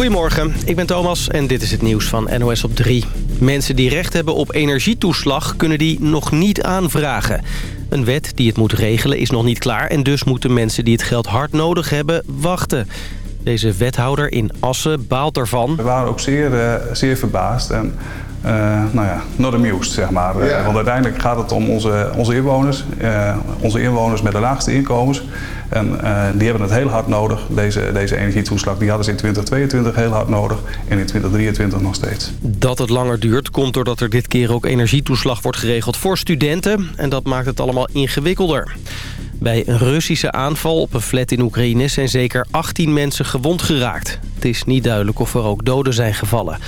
Goedemorgen, ik ben Thomas en dit is het nieuws van NOS op 3. Mensen die recht hebben op energietoeslag kunnen die nog niet aanvragen. Een wet die het moet regelen is nog niet klaar... en dus moeten mensen die het geld hard nodig hebben wachten. Deze wethouder in Assen baalt ervan. We waren ook zeer, uh, zeer verbaasd en uh, nou ja, not amused, zeg maar. Ja. Want uiteindelijk gaat het om onze, onze inwoners. Uh, onze inwoners met de laagste inkomens. En uh, die hebben het heel hard nodig. Deze, deze energietoeslag die hadden ze in 2022 heel hard nodig. En in 2023 nog steeds. Dat het langer duurt komt doordat er dit keer ook energietoeslag wordt geregeld voor studenten. En dat maakt het allemaal ingewikkelder. Bij een Russische aanval op een flat in Oekraïne zijn zeker 18 mensen gewond geraakt. Het is niet duidelijk of er ook doden zijn gevallen.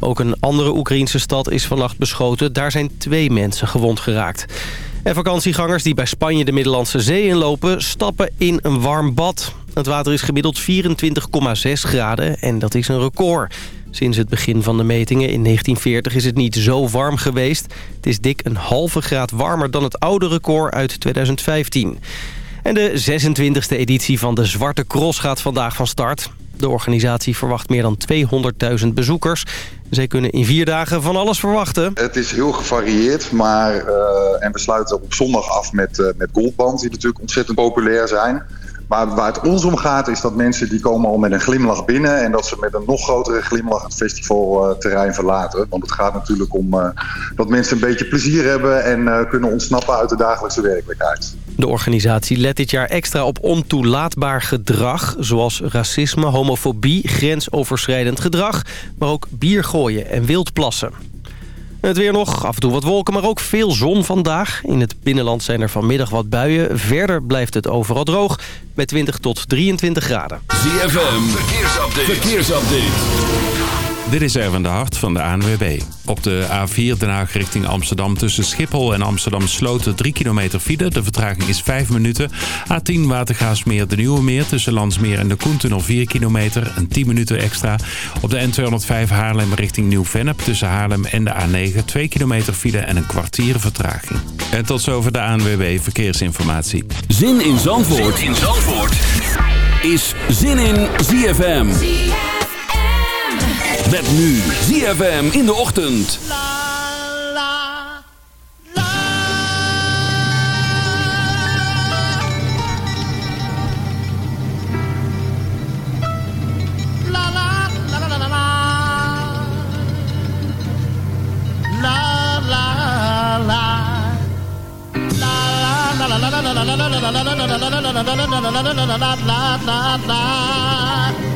Ook een andere Oekraïnse stad is vannacht beschoten. Daar zijn twee mensen gewond geraakt. En vakantiegangers die bij Spanje de Middellandse Zee inlopen... stappen in een warm bad. Het water is gemiddeld 24,6 graden en dat is een record. Sinds het begin van de metingen in 1940 is het niet zo warm geweest. Het is dik een halve graad warmer dan het oude record uit 2015. En de 26e editie van de Zwarte Cross gaat vandaag van start. De organisatie verwacht meer dan 200.000 bezoekers. Zij kunnen in vier dagen van alles verwachten. Het is heel gevarieerd, maar uh, en we sluiten op zondag af met, uh, met die natuurlijk ontzettend populair zijn. Maar waar het ons om gaat is dat mensen die komen al met een glimlach binnen... en dat ze met een nog grotere glimlach het festivalterrein verlaten. Want het gaat natuurlijk om uh, dat mensen een beetje plezier hebben... en uh, kunnen ontsnappen uit de dagelijkse werkelijkheid. De organisatie let dit jaar extra op ontoelaatbaar gedrag... zoals racisme, homofobie, grensoverschrijdend gedrag... maar ook bier gooien en wildplassen. Het weer nog, af en toe wat wolken, maar ook veel zon vandaag. In het binnenland zijn er vanmiddag wat buien. Verder blijft het overal droog, bij 20 tot 23 graden. ZFM, verkeersupdate. verkeersupdate. Dit is Erwin de Hart van de ANWB. Op de A4 Den Haag richting Amsterdam tussen Schiphol en Amsterdam Sloten 3 kilometer file. De vertraging is 5 minuten. A10 Watergaasmeer de Nieuwe Meer tussen Landsmeer en de Koentunnel 4 kilometer en 10 minuten extra. Op de N205 Haarlem richting Nieuw-Vennep tussen Haarlem en de A9 2 kilometer file en een kwartier vertraging. En tot zover de ANWB Verkeersinformatie. Zin in Zandvoort, zin in Zandvoort. is Zin in ZFM. Met nu ZFM in de ochtend. la la la la la la la la la la la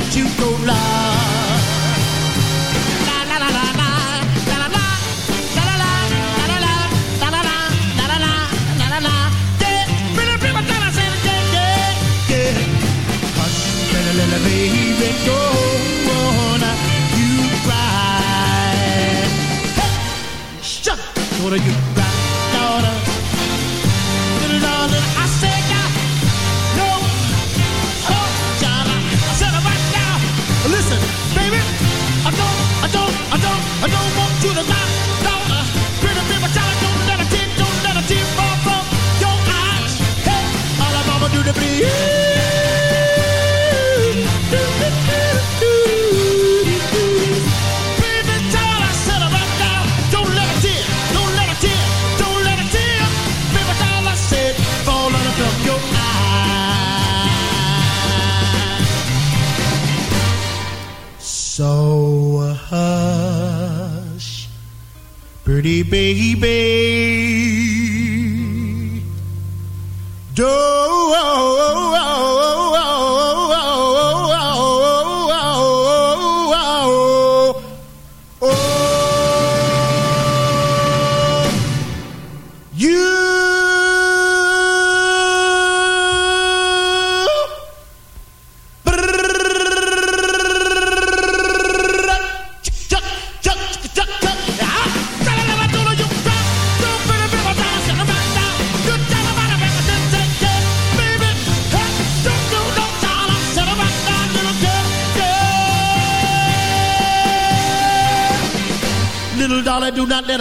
let you go live. Baby, go on, you cry. Hey, shut, what are you?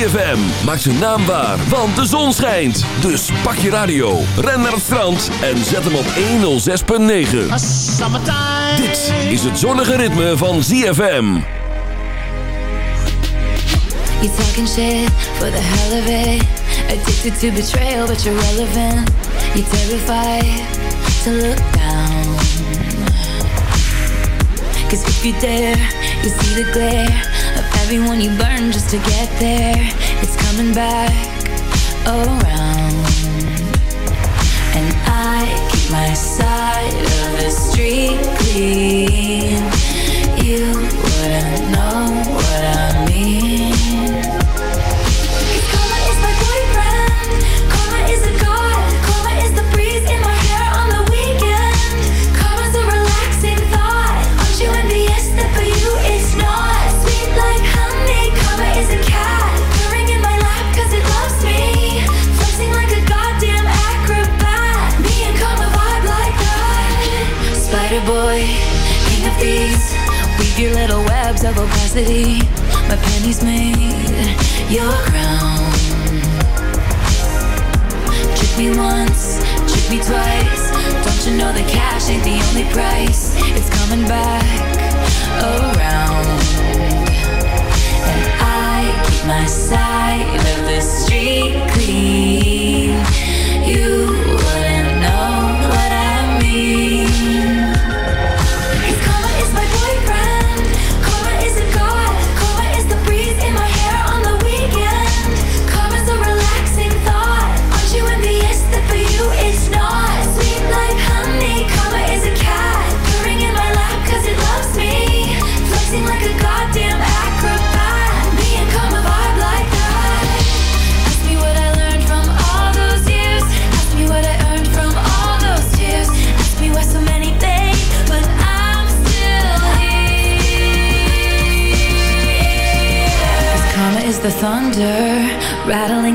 ZFM. Maak zijn naam waar, want de zon schijnt. Dus pak je radio, ren naar het strand en zet hem op 106.9. Dit is het zonnige ritme van ZFM. You talking shit for the hell of it. Addicted to betrayal, but you're relevant. You're terrified to look down. Cause if you dare, you see the glare everyone you burn just to get there. It's coming back around. And I keep my side of the street clean. You wouldn't know what I mean. Webs of opacity. My pennies made your crown. Trick me once, trick me twice. Don't you know the cash ain't the only price? It's coming back around. And I keep my side of the street clean. You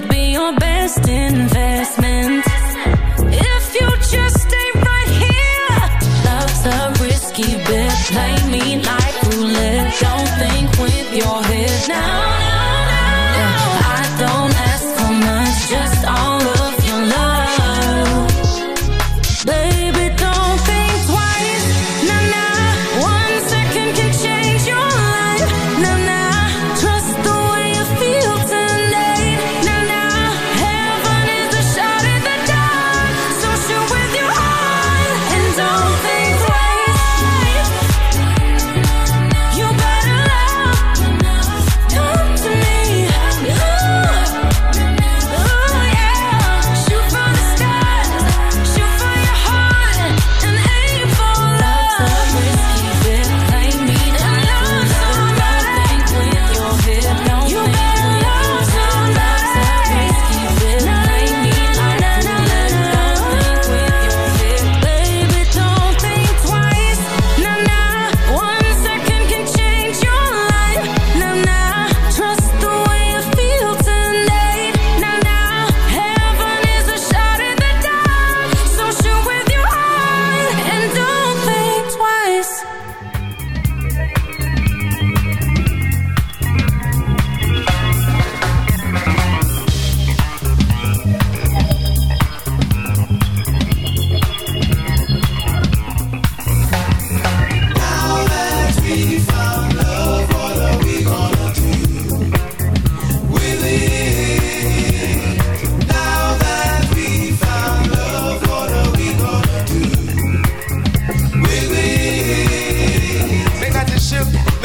should be your best investment. If you just stay right here Love's a risky bet, play me like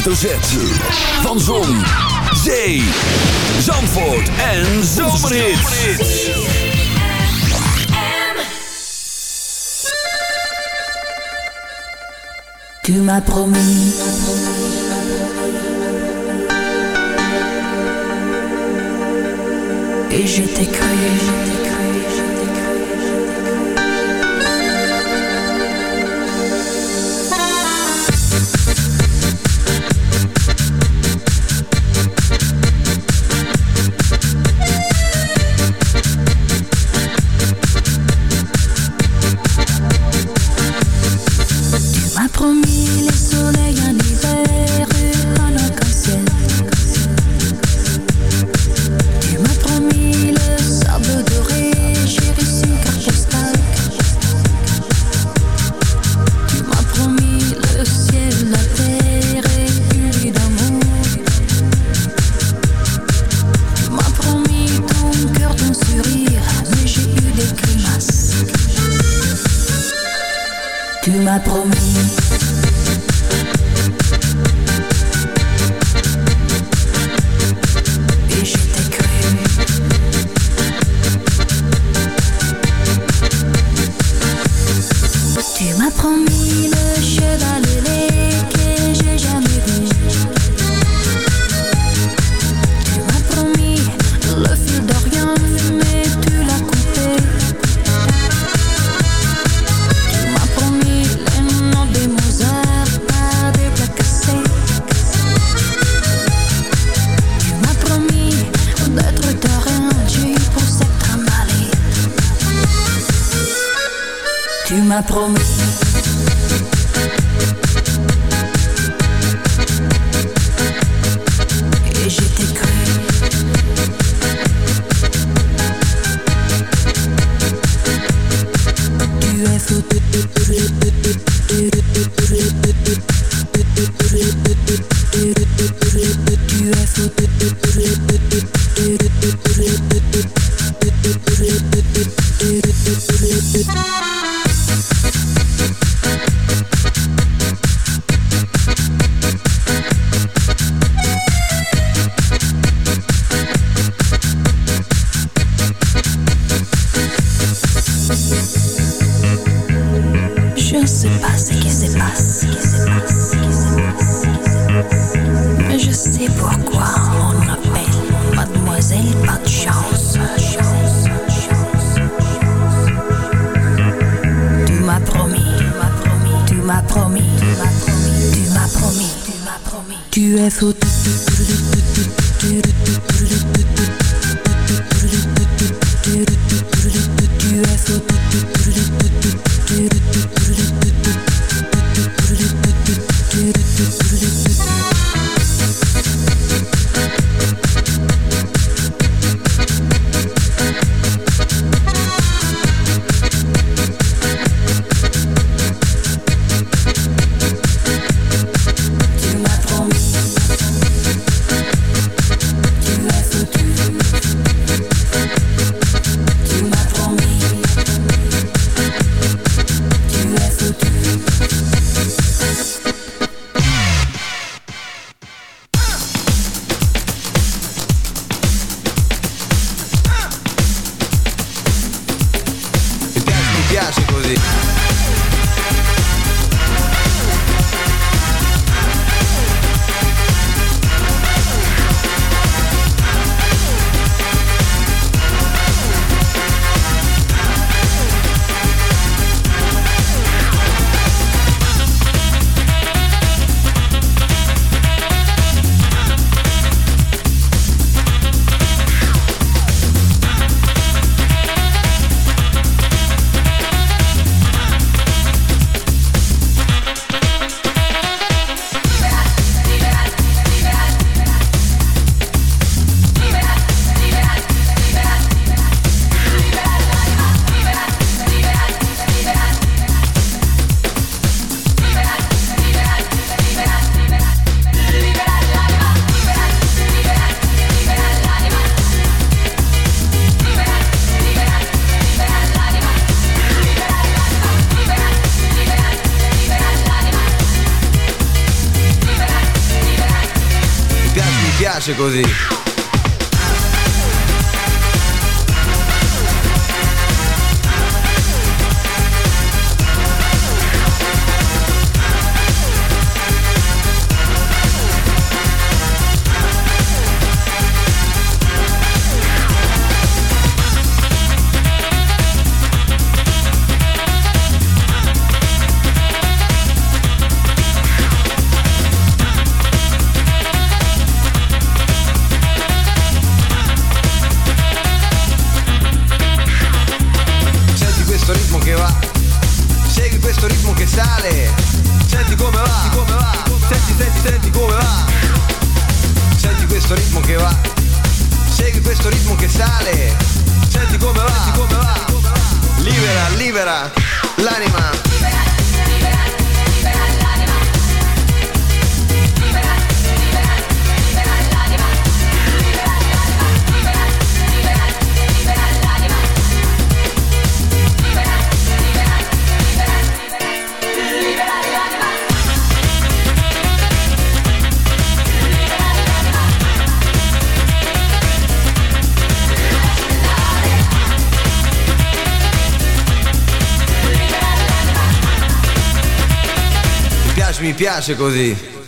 Hoofdletter Z. piace così.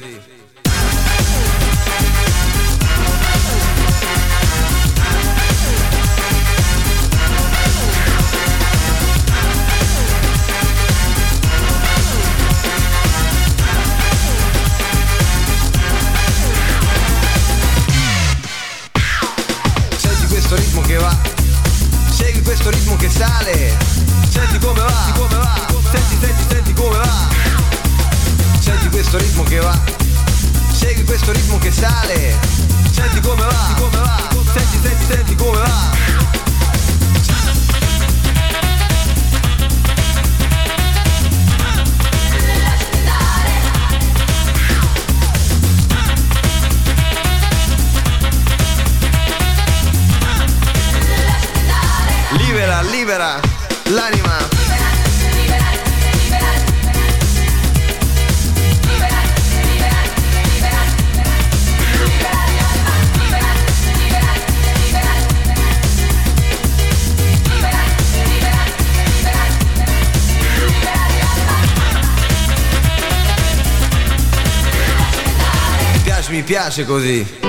piace così.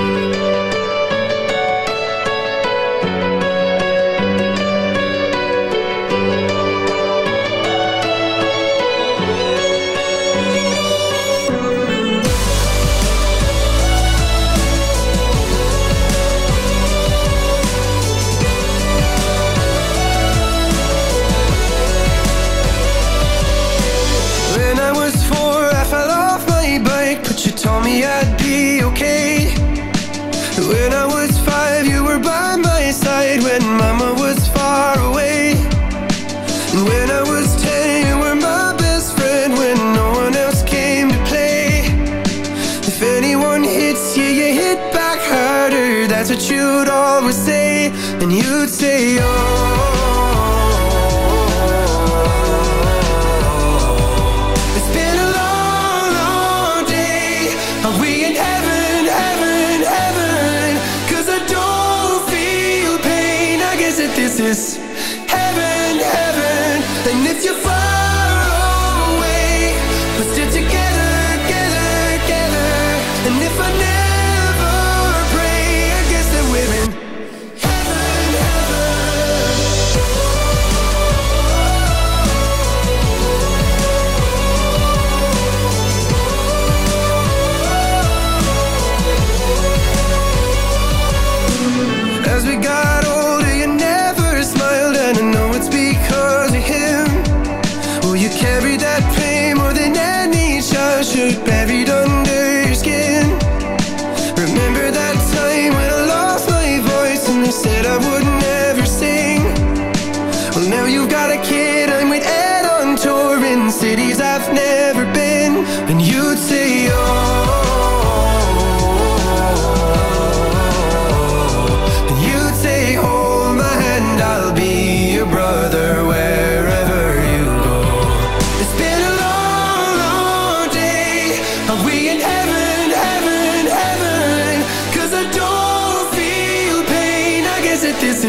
Say, oh.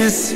this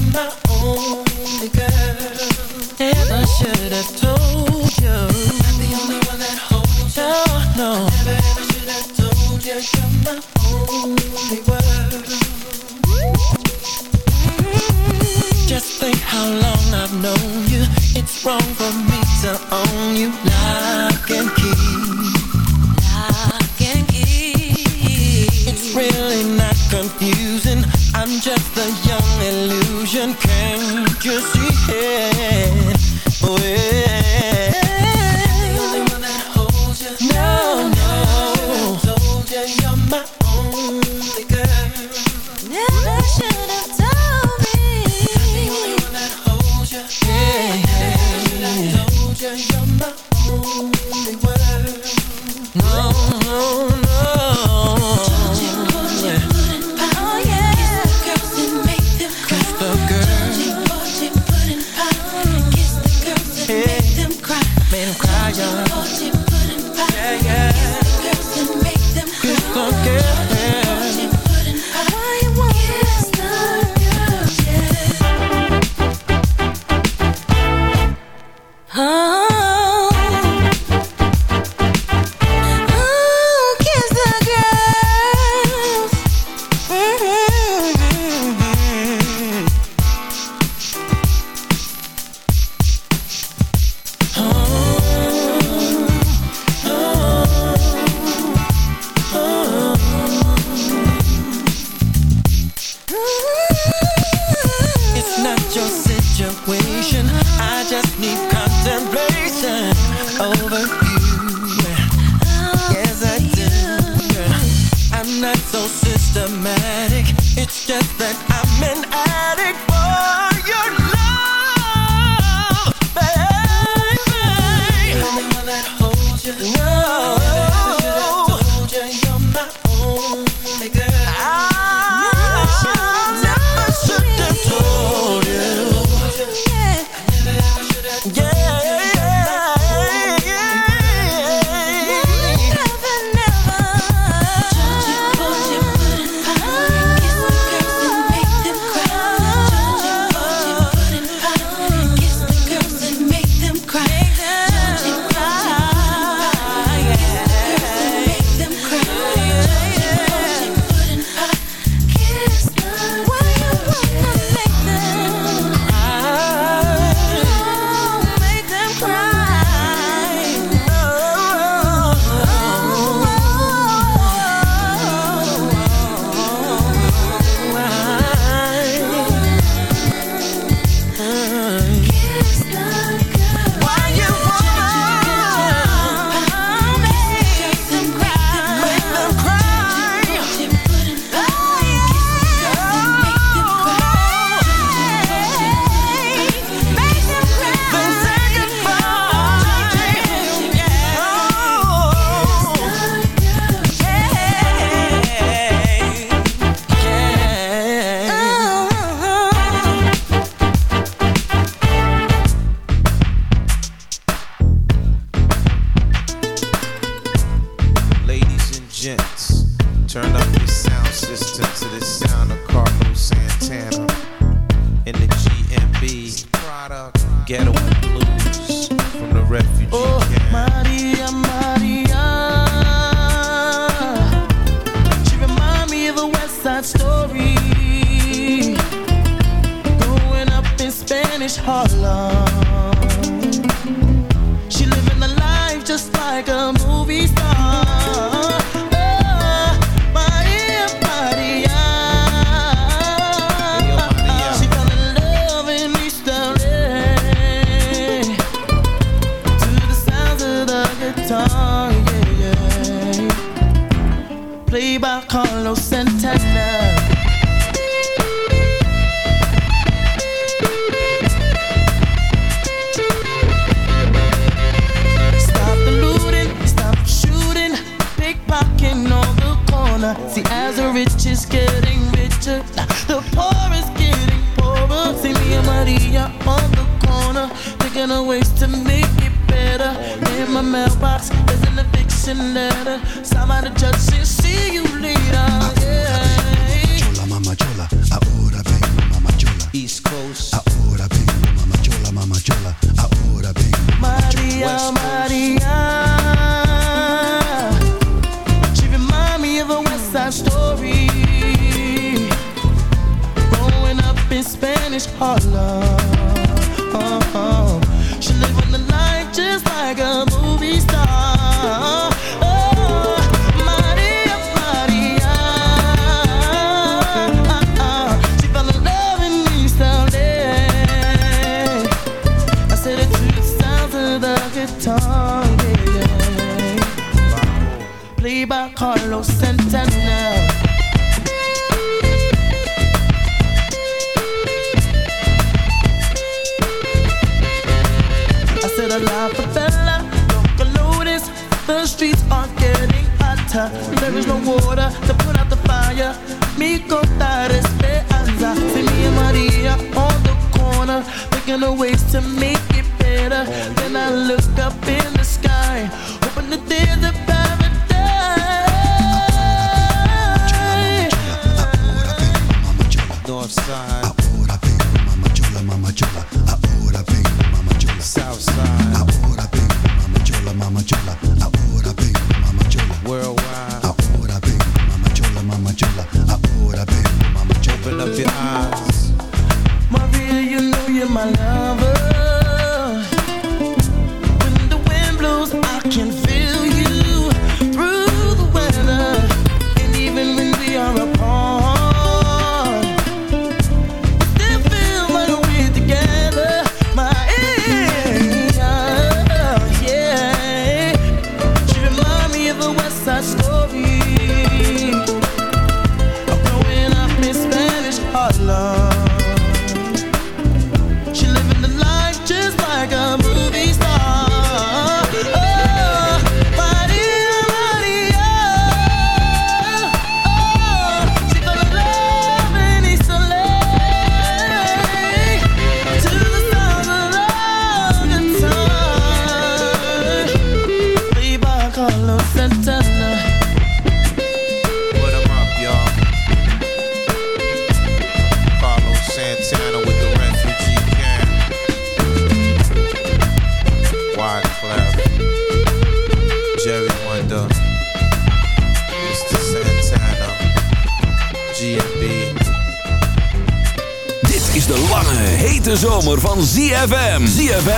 another. Somebody just see, see you later. place to